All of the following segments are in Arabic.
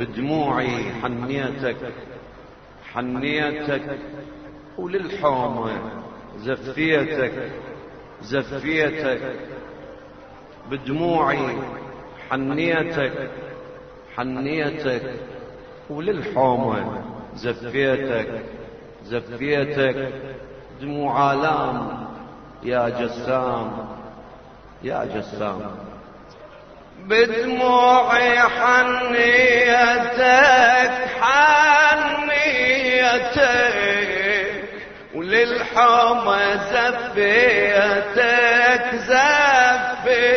بدموعي حنيتك حنيتك. وللحومة زفيتك زفيتك. بدموعي حنيتك حنيتك. وللحومة زفيتك زفيتك. دموع آلام يا جسام يا جسام. بدموعي حنيتك حنيتك. وللحومة زفيتك زفيتك.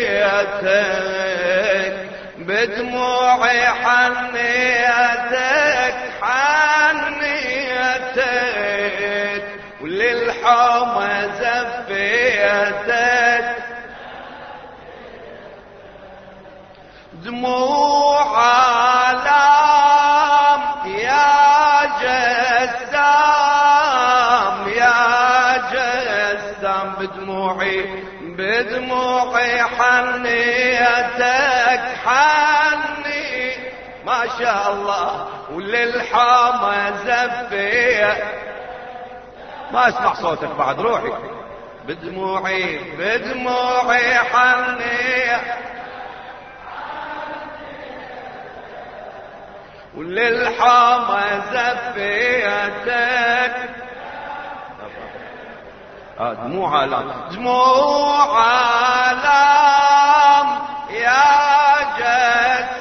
بدموعي حنيتك حنيتك. وللحومة زفيتك دموع عالم يا جسام يا جسام بدموعي بدموعي حنيتك حني. ما شاء الله وللحامة زفية ما اسمع صوتك بعد روحي. بدموعي بدموعي حنيتك وللحامة زفيتك آه دموع آلام. دموع آلام. يا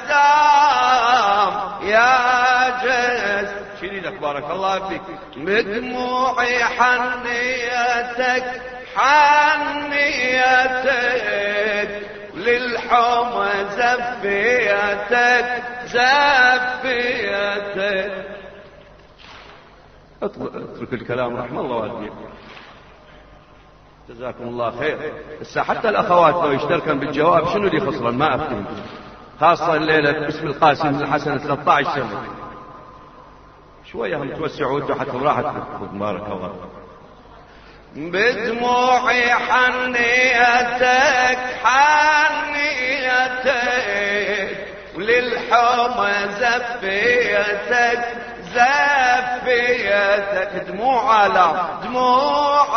جسام يا جس شيلي بارك الله فيك. بدموعي حنيتك حنيتك. للحومة زفيتك زفيتك أترك الكلام رحم الله والديك. جزاكم الله خير. هسه حتى الأخوات لو يشتركن بالجواب شنو اللي خسرن؟ ما افتهم خاصة الليلة باسم القاسم الحسن 13 سنة شوية هم توسعوا أنتوا حتى براحتكم بارك الله. بدموعي حنيتك حنيتك. وللحومة زفيتك زفيتك. دموع آلام دموع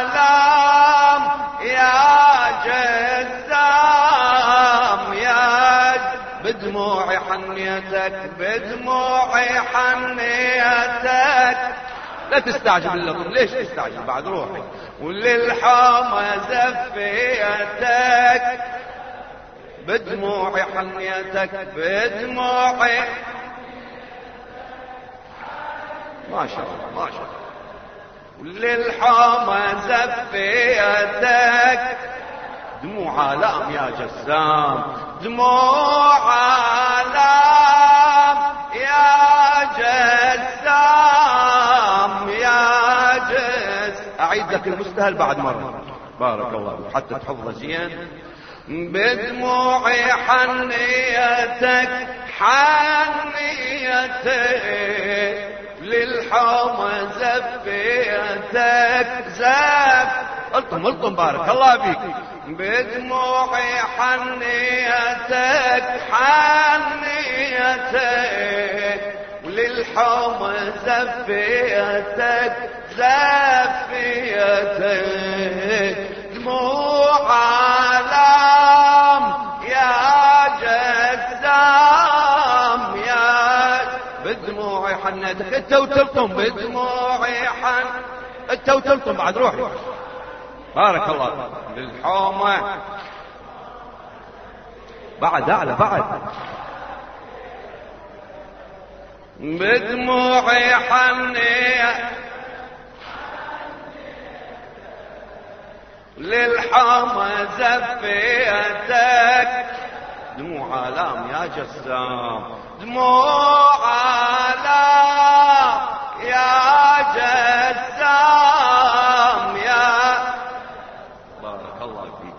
آلام. يا جسام يا بدموعي حنيتك بدموعي حنيتك. لا تستعجب اللطم ليش تستعجب بعد روحي. وللحامة زفيتك بدموعي حنيتك بدموعي ما شاء الله ما شاء الله. وللحامة زفيتك دموع آلام يا جسام دموع آلام يا جسام يا جس أعيد لك المستهل بعد مرة. بارك الله حتى تحفظه زين. بدموعي حنيتك حنيتك للحومة زفيتك. زف. ألطم ألطم بارك. الله فيك بدموعي حنيتك حنيتك وللحومة زفيتك. زفيتك. دموع عالم يا جسام يا بدموعي حنيتك انت وتلطم بدموعي حن. انت وتلطم بعد روحي. بارك الله للحومة بعد أعلى بعد. بدموعي حنية. للحومة زفيتك. دموع آلام يا جسام. دموع آلام يا جسام يا بارك الله فيك.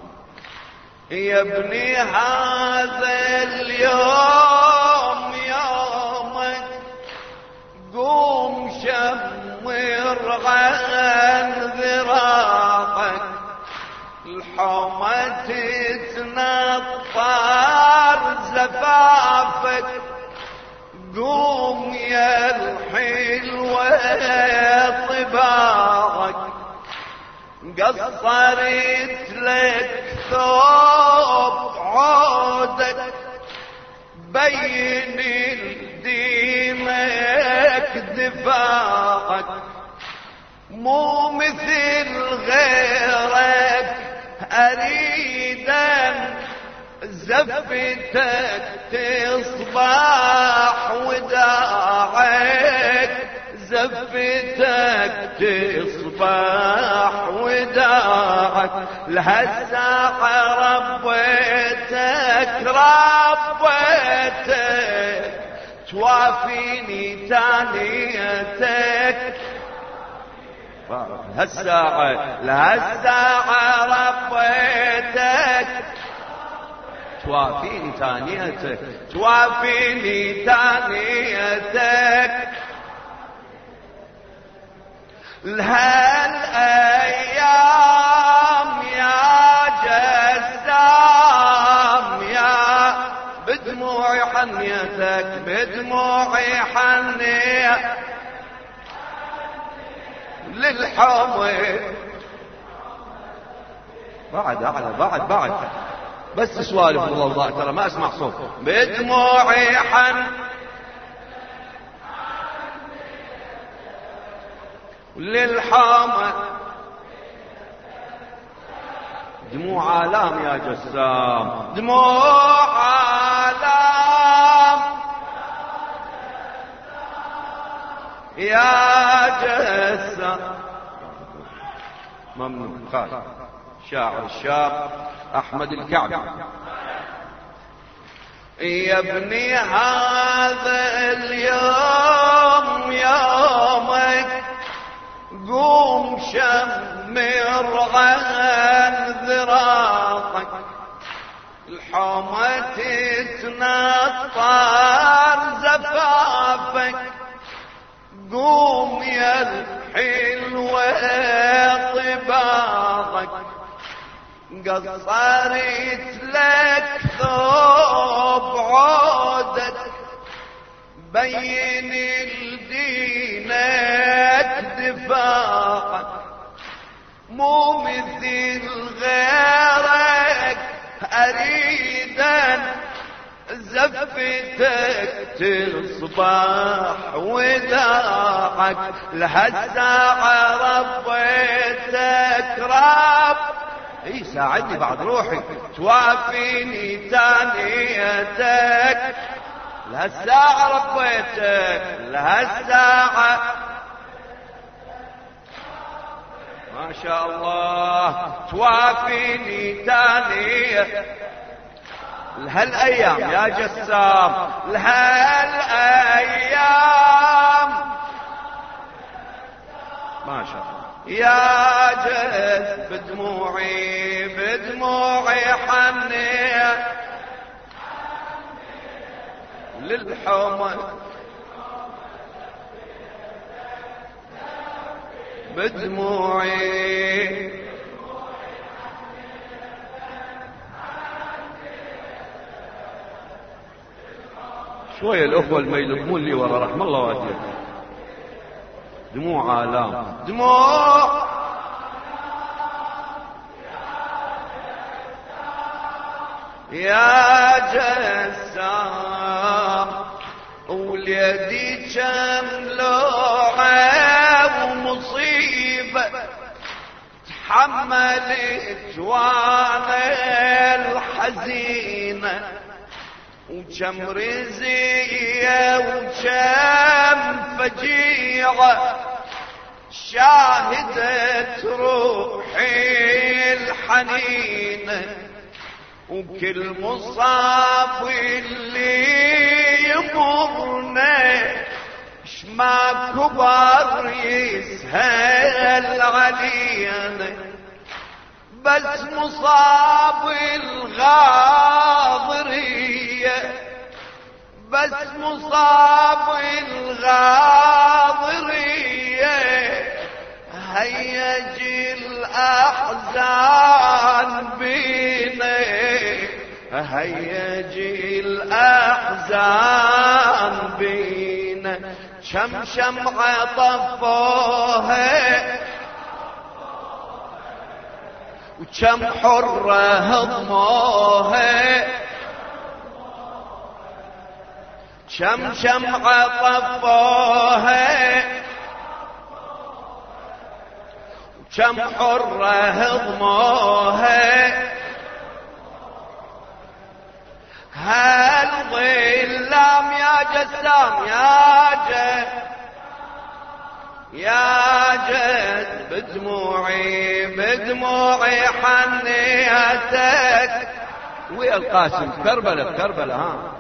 يا ابني هذا زفافك قوم يا الحلوة طباعك. قصرت لك ثوب عودك بين دينك دفاعك. مو مثل غيرك أريدا زفتك تصبح وداعك. زفتك تصبح وداعك. لهالساعة ربيتك ربيتك توافيني تانيتك هالساعة لهالساعة ربيتك توافيني تانيتك توافيني تانيتك لهالأيام يا جسام يا بدموعي حنيتك بدموعي حنيتك للحمر بعد أعلى بعد بعد. بس سوالف والله ترى ما أسمع صوت. بدموعي حن للحامة دموع آلام يا جسام. دموع آلام. يا جسام. ممنون. خالد شاعر الشاب. أحمد الكعبي. يا ابني هذا اليوم يومك قوم شمر عن ذراعك. الحومة تتنطر زفافك. قصرت لك ثوب عودك بين لدينك دفاعك مو مثل غيرك. أريدا زفتك تصبح وداعك. لهالساعة ربيتك رب اي ساعدني بعد روحي. توافيني تانيتك لهالساعة ربيتك لهالساعة ما شاء الله. توافيني تانية لهالأيام يا جسام لهالأيام. ما شاء الله. يا جد بدموعي بدموعي حنية. للحمى بدموعي. شوية الأخوة يلقمون لي ورا رحم الله والديك دموع آلام. دموع! يا جسام وليدي كم لوعة ومصيبة. تحملت وأنا الحزينة. وكم رزية وكم فجيعة. شاهدت روحي الحنينة وكل مصاب اللي يمرنا ما كبر يسهل علينا بس مصاب الغاضرية بس مصاب الغاضرية. هيج الأحزان بينا. هيج الأحزان بينا. شم شمعة طفوها وكم حرة هضموها كم شمعة طفوها كم حرة هضموها. هل ظلام يا جسام يا جد؟ يا جد بدموعي بدموعي حنيتك ويا القاسم كربلة كربلة ها.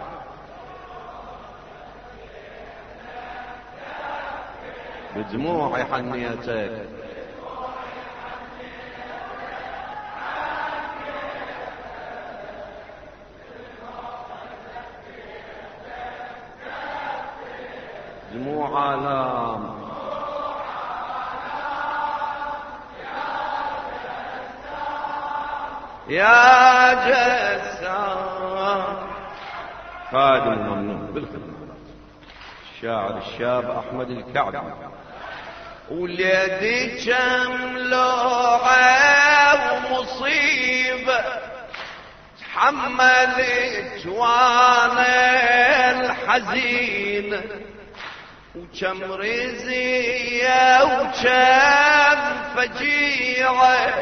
بدموعي حنيتك دموع آلام يا جسام. خادم ممنون بالخدمة. الشاعر الشاب أحمد الكعبي. وليدي كم لوعة ومصيبة. تحملت وأنا الحزين. وكم رزية وكم فجيعة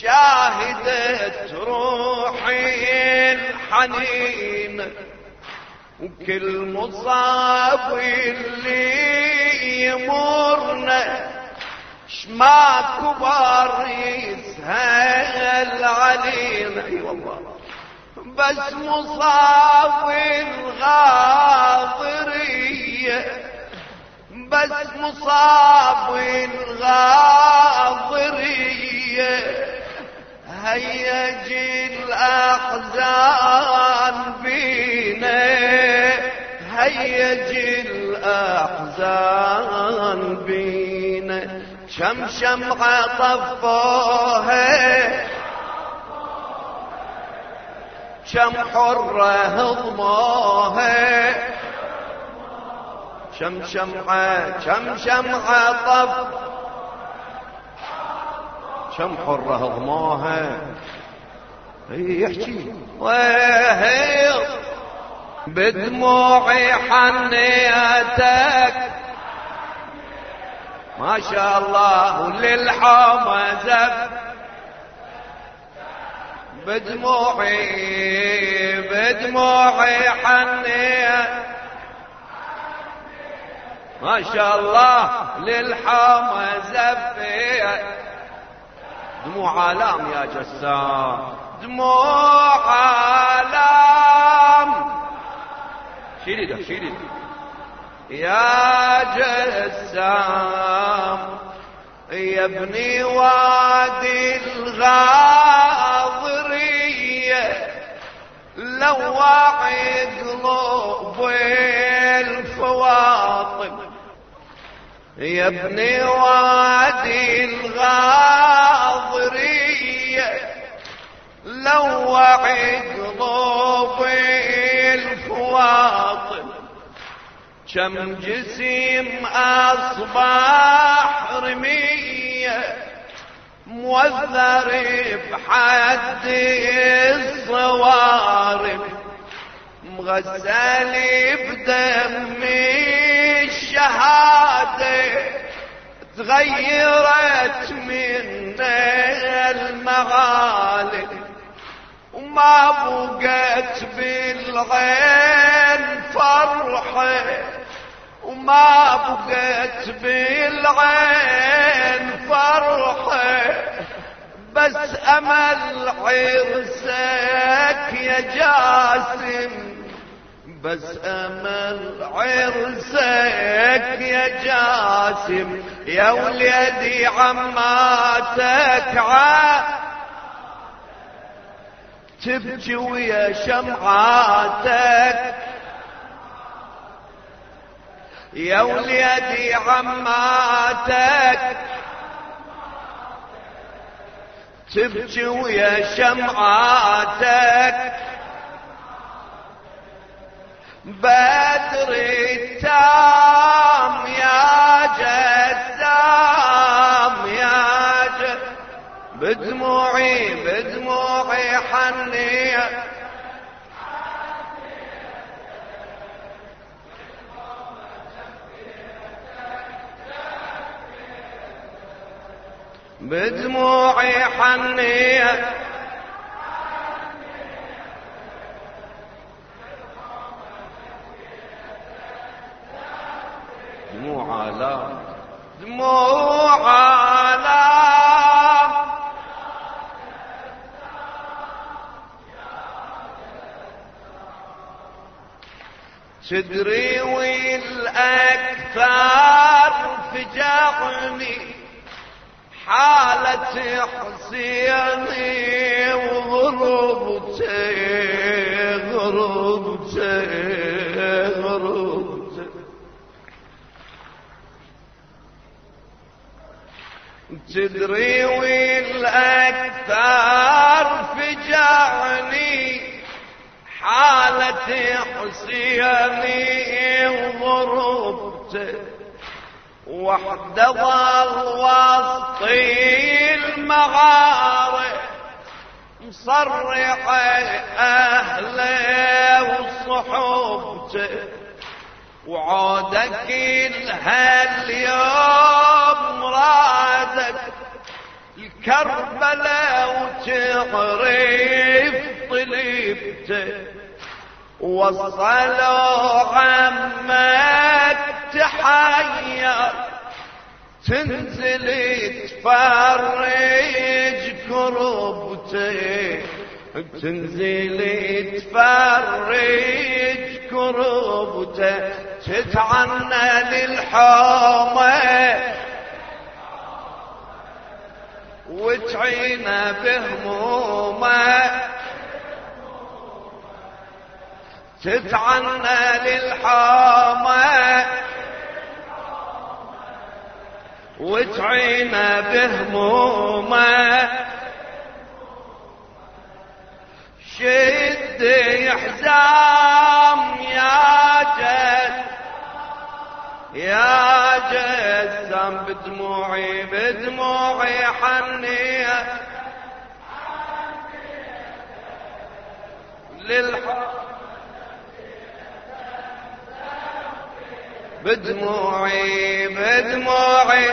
شاهدت روحي الحنين. وكل مصاب اللي يمرنا شما كبار يسهل علينا. أي والله. بس مصاب الغاضرية بس مصاب الغاضرية هيج الأحزان بينا. هيج الأحزان بينا. شم شمعة طفوها شم حرة هضموها. شم شمعة شم شمعة طف شم حرة هضموها إي يحكي. وهي بدموعي حنيتك. ما شاء الله وللحومة زف بدموعي بدموعي حنيت. ما شاء الله للحومة زفيت دموع آلام يا جسام. دموع آلام. شيلي ده شيلي ده. يا جسام يا ابني وادي الغاضرية لوعي قلوب الفواطم. يا ابني وادي الغاضرية لوعي قلوب الفواطم كم جسم أصبح رمية موذر بحد الصوارم مغسل بدم الشهادة تغيرت من المعالم وما بقت بالعين فرحة وما بقت بالعين فرحة. بس أمل عرسك يا جاسم بس أمل عرسك يا جاسم يا وليدي عماتك عا. تبكي ويا شمعاتك. يا وليدي عماتك. تبكي ويا شمعاتك. بدر التام يا جدام يا جد. بدموعي بدموعي حنيه بدموعي حنيه دموع آلام دموع آلام تدري والأكثر فجعني حالة حسيني وغربتي غربتي غربتي تدري والأكثر فجعني حالة حسيني وغربتي وحده ظل وسطي المغارب مصرح أهله وصحبته. وعودك هاليوم رادك الكربلاء وتعرف طلبته. وصلوا عمك تحير. تنزل تفرج كربتي تنزل تفرج كربته. تتعنى للحومة. وتعين بهمومة. تتعنى للحامة وتعينا بهمومة. شد حزام يا جد. يا جسام بدموعي بدموعي حنية. للحق. بدموعي بدموعي.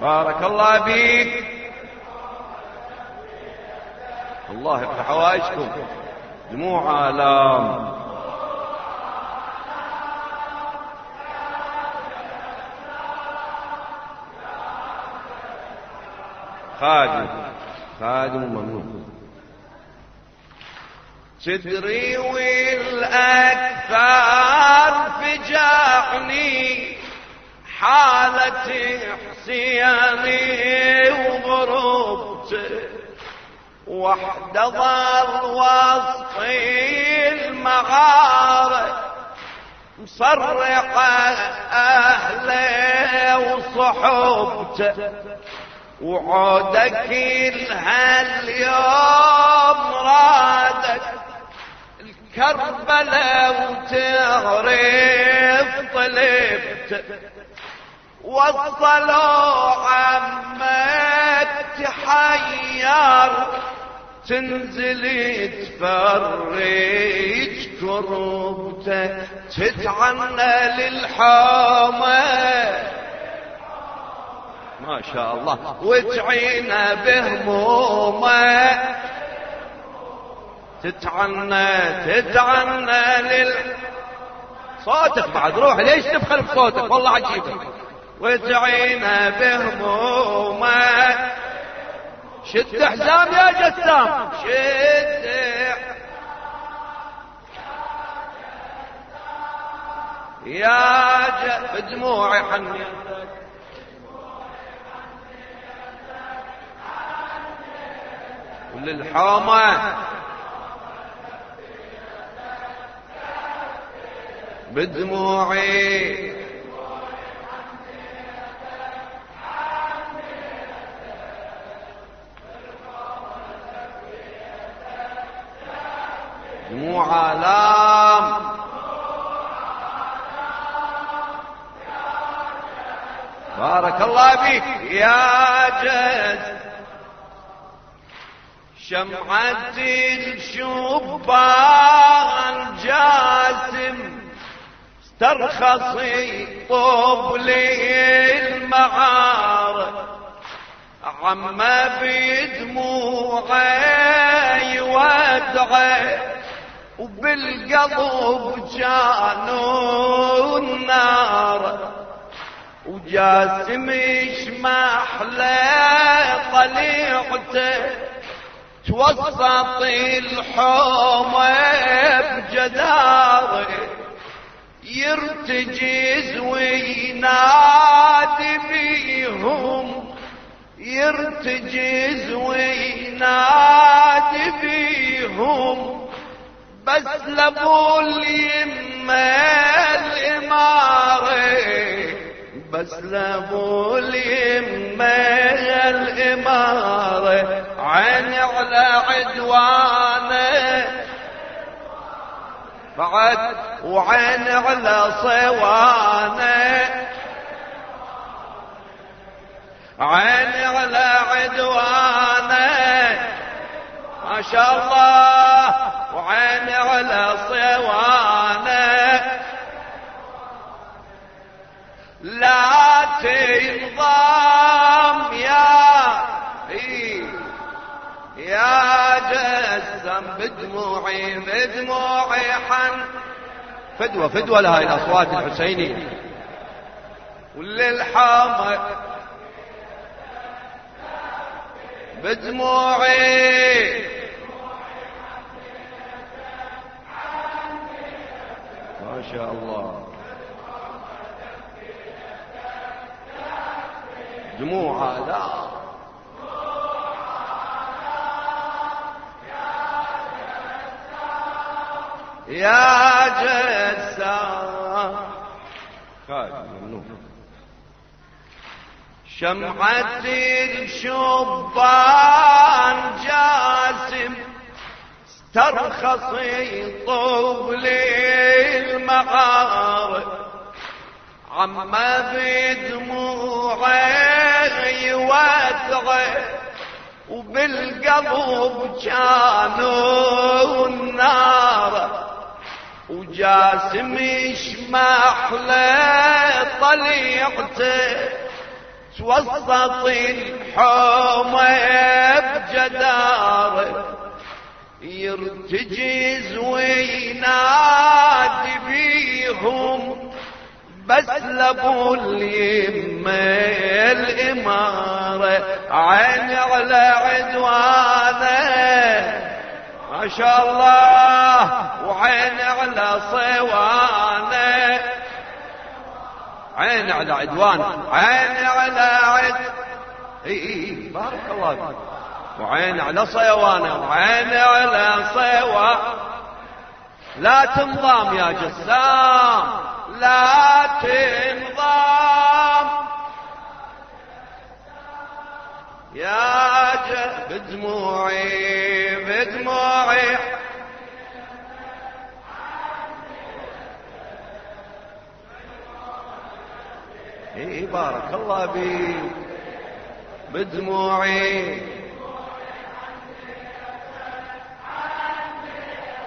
بارك الله بيك الله يفتح حوائجكم. دموع آلام. خادم. خادم وممنوع. تدري والأكثر فجعني حالة حسياني وغربته وحده ظل وسطي المغارة مصرقة أهله وصحبته. وعودك اليوم رادك الكربلاء وتعرف طلبت. وصلوا عمك تحير تنزل تفرج كربته تتعنى للحومة. ما شاء الله. وتعينا بهمومه تتعنى تتعنى لل صوتك بعد روح ليش تبخل بصوتك؟ والله عجيبة وتعينا بهمومه شد حزام يا جسام. شد. يا. بدموعي حني وللحومة بدموعي. دموع آلام. بارك الله بك يا جد. شمعة الشبان جاسم استرخصي طوب لي المعار عما بدموعي ودعي وبالقلب جانوا النار. وجاسم يشمح له طليعته توسط الحومة بجداره يرتجز وينادي بيهم يرتجز وينادي بيهم بس لابو اليمة الإمارة بس لابو اليمة الإمارة عين على عدوانه. بعد وعين على صوانه عين على عدوانه. ما شاء الله. وعين على صوانه لا تنظام يا يا جسم بدموعي بدموعي حن. فدوة فدوة لهاي الأصوات الحسينية. وللحامة بدموعي. ما شاء الله. دموع لا يا جسام شمعة الشبان جاسم استرخصي طول المغارب عما بدموعي وادعي وبالقلب كانوا النار. وجاسم يشمح له طليعته توسط الحومة بجداره يرتجز وينادي بيهم بس لابو اليمة الإمارة عين على عدوانه. ما شاء الله وعين على صوانه عين على عدوان عين على عد. إي إي بارك الله فيك. وعين على صيوانه وعين على صيوان. لا تنضام يا جسام. لا تنضام يا ج بدموعي بدموعي. بارك الله بيك بدموعي.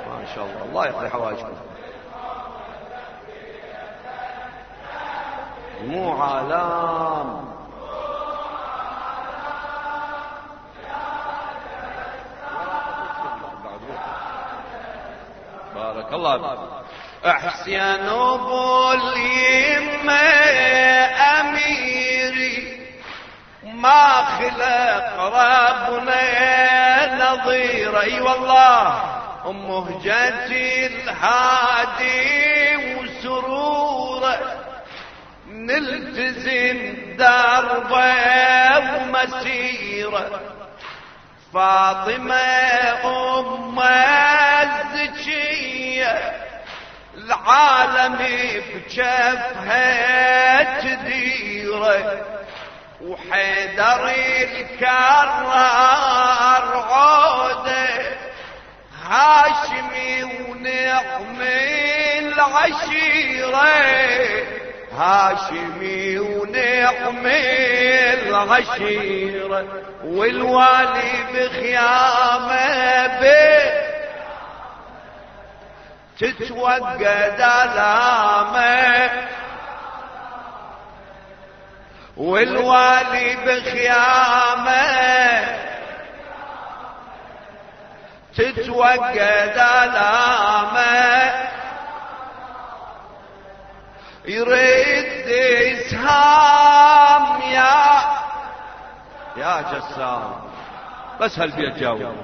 ما شاء الله الله يقضي حوائجكم. دموع آلام بارك الله فيك. أحسن ابو اليمة أميري ما خلق ربنا نظير أي والله مهجتي الهادي. نلتزم دربه ومسيره فاطمة أم الزكية العالم بجفها تديرة. وحيدر الكرار عودة هاشمي ونعم العشيرة. هاشمي ونعمي العشيرة والوالي بخيامه بيت. تتوقد علامه والوالي بخيامه تتوقد علامه يريد إسهام يا يا جسام. بس هالبيت جاوب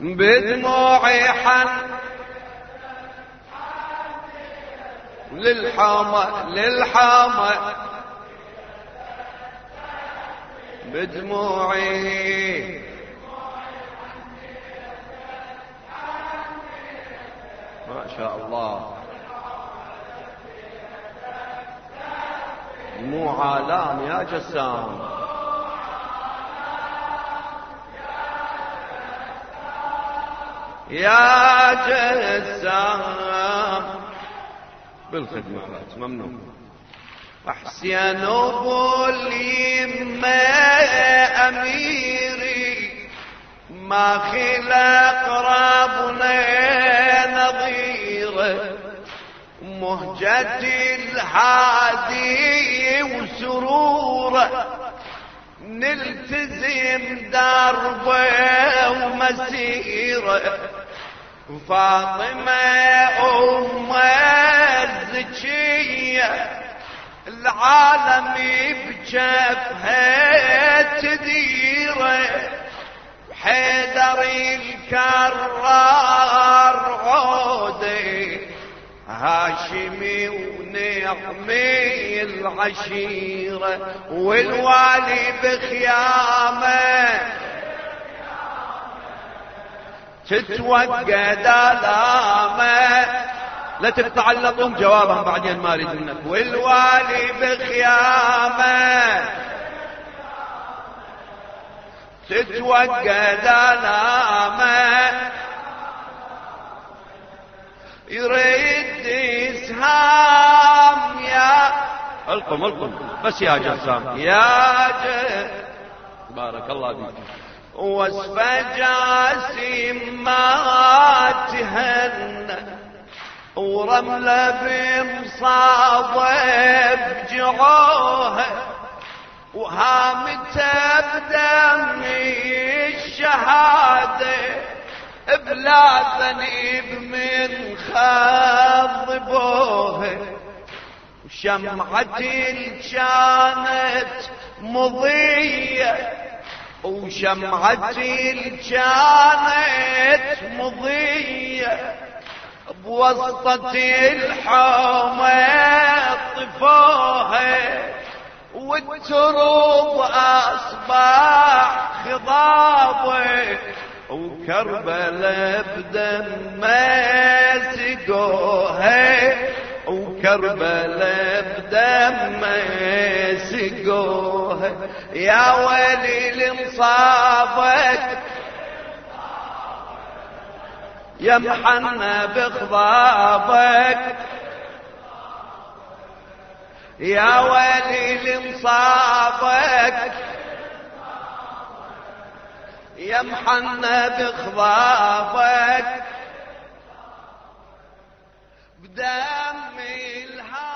بدموعي حن للحامة للحامة. بدموعي ما شاء الله. مو عالم يا جسام. يا جسام. بالخدمة ممنون أحسن أبو اليمة أميري ما خلق ربنا مهجة الهادي وسرورة. نلتزم دربه ومسيرة. فاطمة أم الزكية العالم بجفها تديرة. حيدر الكرار عودي هاشمي ونعمي العشيرة والوالي بخيامه تتوقد الامه لا تتعلقون جوابا بعدين ما أريد منك. والوالي بخيامه تتوقد الامه يريد اسهام يا ألقم ألقم. بس يا جسام. يا ج... بارك الله فيك. وصف جاسم ما تهنى ورملة بمصابة بجعوها وهامته بدم الشهادة. بلا ذنب من خضبوها وشمعتي كانت مضية. وشمعتي كانت مضية. بوسطة الحومة طفوها والتراب أصبح خضابه. وكربلاء بدم سقوها وكربلاء بدم سقوها يا ويلي لمصابك يا محنى بخضابك يا ويلي لمصابك يمحنا بخضابك بدم الهوى.